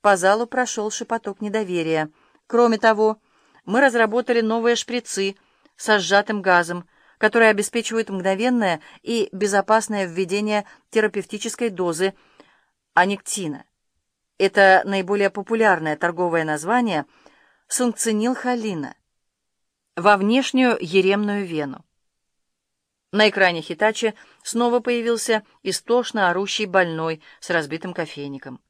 По залу прошел шепоток недоверия. Кроме того, мы разработали новые шприцы со сжатым газом, которые обеспечивают мгновенное и безопасное введение терапевтической дозы аниктина. Это наиболее популярное торговое название сункцинилхолина во внешнюю еремную вену. На экране Хитачи снова появился истошно орущий больной с разбитым кофейником.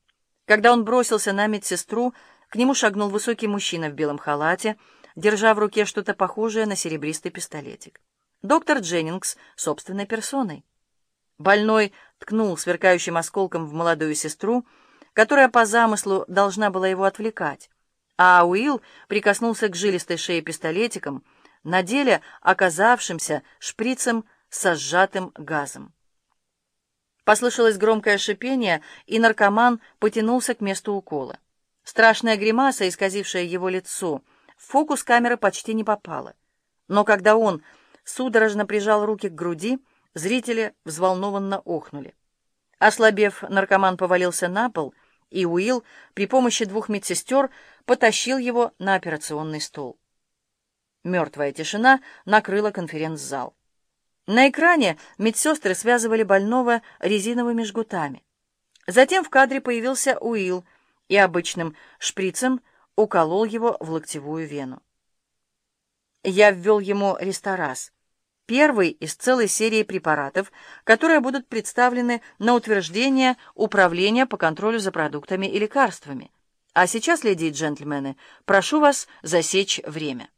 Когда он бросился на медсестру, к нему шагнул высокий мужчина в белом халате, держа в руке что-то похожее на серебристый пистолетик. Доктор Дженнингс собственной персоной. Больной ткнул сверкающим осколком в молодую сестру, которая по замыслу должна была его отвлекать, а Уилл прикоснулся к жилистой шее пистолетиком, на деле оказавшимся шприцем со сжатым газом. Послышалось громкое шипение, и наркоман потянулся к месту укола. Страшная гримаса, исказившая его лицо, в фокус камеры почти не попала. Но когда он судорожно прижал руки к груди, зрители взволнованно охнули. Ослабев, наркоман повалился на пол, и Уилл при помощи двух медсестер потащил его на операционный стол. Мертвая тишина накрыла конференц-зал. На экране медсестры связывали больного резиновыми жгутами. Затем в кадре появился Уилл и обычным шприцем уколол его в локтевую вену. Я ввел ему рестораз, первый из целой серии препаратов, которые будут представлены на утверждение Управления по контролю за продуктами и лекарствами. А сейчас, леди и джентльмены, прошу вас засечь время.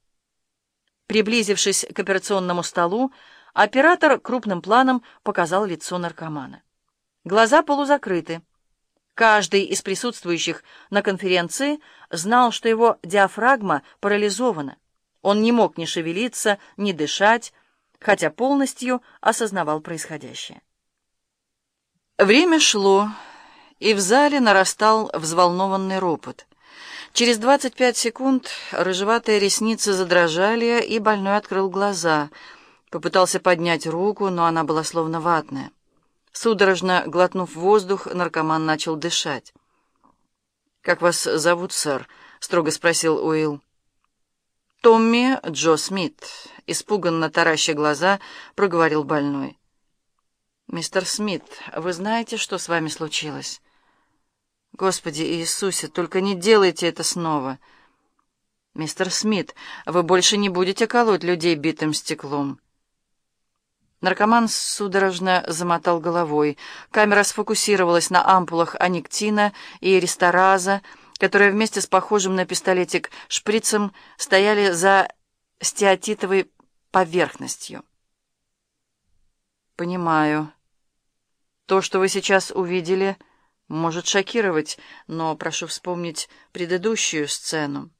Приблизившись к операционному столу, Оператор крупным планом показал лицо наркомана. Глаза полузакрыты. Каждый из присутствующих на конференции знал, что его диафрагма парализована. Он не мог ни шевелиться, ни дышать, хотя полностью осознавал происходящее. Время шло, и в зале нарастал взволнованный ропот. Через 25 секунд рыжеватые ресницы задрожали, и больной открыл глаза — Попытался поднять руку, но она была словно ватная. Судорожно глотнув воздух, наркоман начал дышать. «Как вас зовут, сэр?» — строго спросил Уилл. «Томми Джо Смит», — испуганно тараща глаза, проговорил больной. «Мистер Смит, вы знаете, что с вами случилось?» «Господи Иисусе, только не делайте это снова!» «Мистер Смит, вы больше не будете колоть людей битым стеклом». Наркоман судорожно замотал головой. Камера сфокусировалась на ампулах аниктина и рестораза, которые вместе с похожим на пистолетик шприцем стояли за стеатитовой поверхностью. «Понимаю. То, что вы сейчас увидели, может шокировать, но прошу вспомнить предыдущую сцену».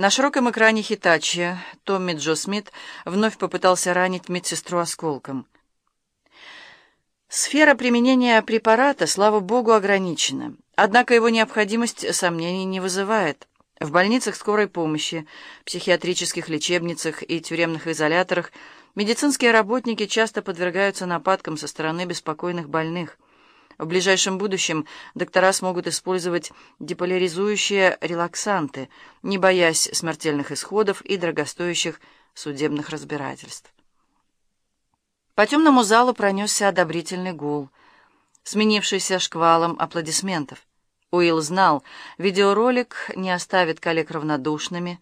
На широком экране Хитачи Томми Джо Смит вновь попытался ранить медсестру осколком. Сфера применения препарата, слава богу, ограничена. Однако его необходимость сомнений не вызывает. В больницах скорой помощи, психиатрических лечебницах и тюремных изоляторах медицинские работники часто подвергаются нападкам со стороны беспокойных больных – в ближайшем будущем доктора смогут использовать деполяризующие релаксанты, не боясь смертельных исходов и дорогостоящих судебных разбирательств. По темному залу пронесся одобрительный гул, сменившийся шквалом аплодисментов. Уилл знал, видеоролик не оставит коллег равнодушными,